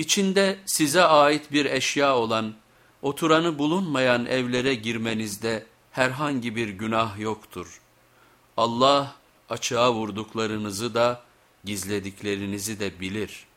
İçinde size ait bir eşya olan, oturanı bulunmayan evlere girmenizde herhangi bir günah yoktur. Allah açığa vurduklarınızı da gizlediklerinizi de bilir.''